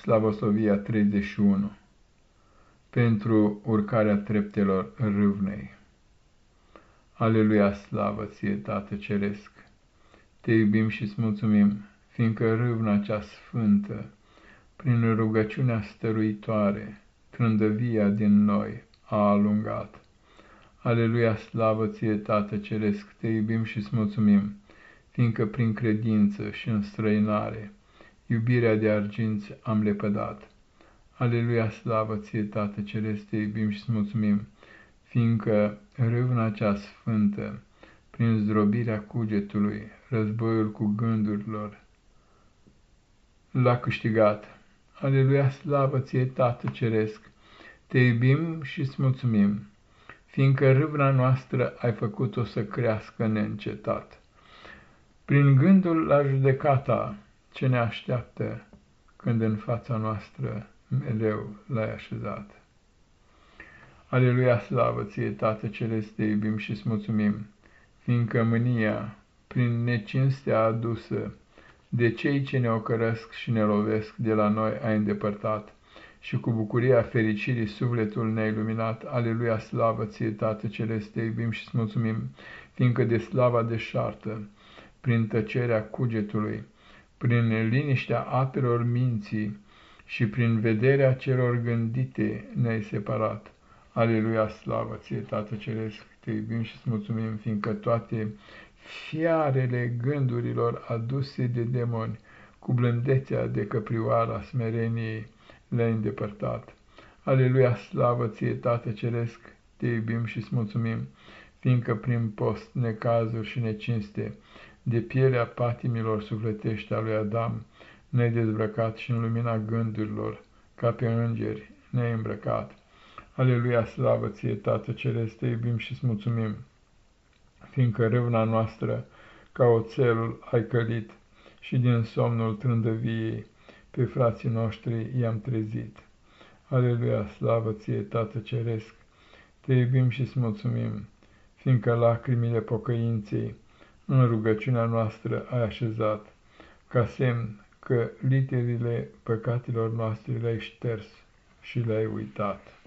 Slavosovia 31 Pentru urcarea treptelor râvnei Aleluia, slavă ție, Tată Ceresc! Te iubim și-ți mulțumim, fiindcă râvna cea sfântă, prin rugăciunea stăruitoare, trândăvia din noi a alungat. Aleluia, slavă ție, Tată Ceresc! Te iubim și-ți mulțumim, fiindcă prin credință și înstrăinare, iubirea de arginți am lepădat. Aleluia, slavă ție, Tată Celeste, te iubim și-ți mulțumim, fiindcă râvna cea sfântă, prin zdrobirea cugetului, războiul cu gândurilor, l-a câștigat. Aleluia, slavă ție, Tată Ceresc, te iubim și-ți mulțumim, fiindcă râvna noastră ai făcut-o să crească neîncetat. Prin gândul la judecata, ce ne așteaptă când în fața noastră mereu l-ai așezat. Aleluia, slavă ție, Tată Celeste, iubim și-ți mulțumim, fiindcă mânia, prin necinstea adusă, de cei ce ne ocărăsc și ne lovesc de la noi ai îndepărtat, și cu bucuria fericirii sufletul ne-ai luminat. Aleluia, slavă ție, Tată Celeste, iubim și-ți mulțumim, fiindcă de slava deșartă, prin tăcerea cugetului, prin liniștea apelor minții și prin vederea celor gândite ne-ai separat. Aleluia, slavă ție, Tată Ceresc, te iubim și îți mulțumim, fiindcă toate fiarele gândurilor aduse de demoni, cu blândețea de căprioara smereniei, le-ai îndepărtat. Aleluia, slavă ție, Tată Ceresc, te iubim și îți mulțumim, fiindcă prin post, necazuri și necinste, de pielea patimilor sufletești a lui Adam, ne-ai dezbrăcat și în lumina gândurilor, ca pe îngeri, ne-ai îmbrăcat. Aleluia, slavă ție, Tată Ceresc, te iubim și-ți mulțumim, fiindcă râvna noastră, ca oțelul, ai călit și din somnul trândăviei pe frații noștri i-am trezit. Aleluia, slavă ție, Tată Ceresc, te iubim și-ți mulțumim, fiindcă lacrimile pocăinței, în rugăciunea noastră ai așezat, ca semn că literile păcatelor noastre le-ai șters și le-ai uitat.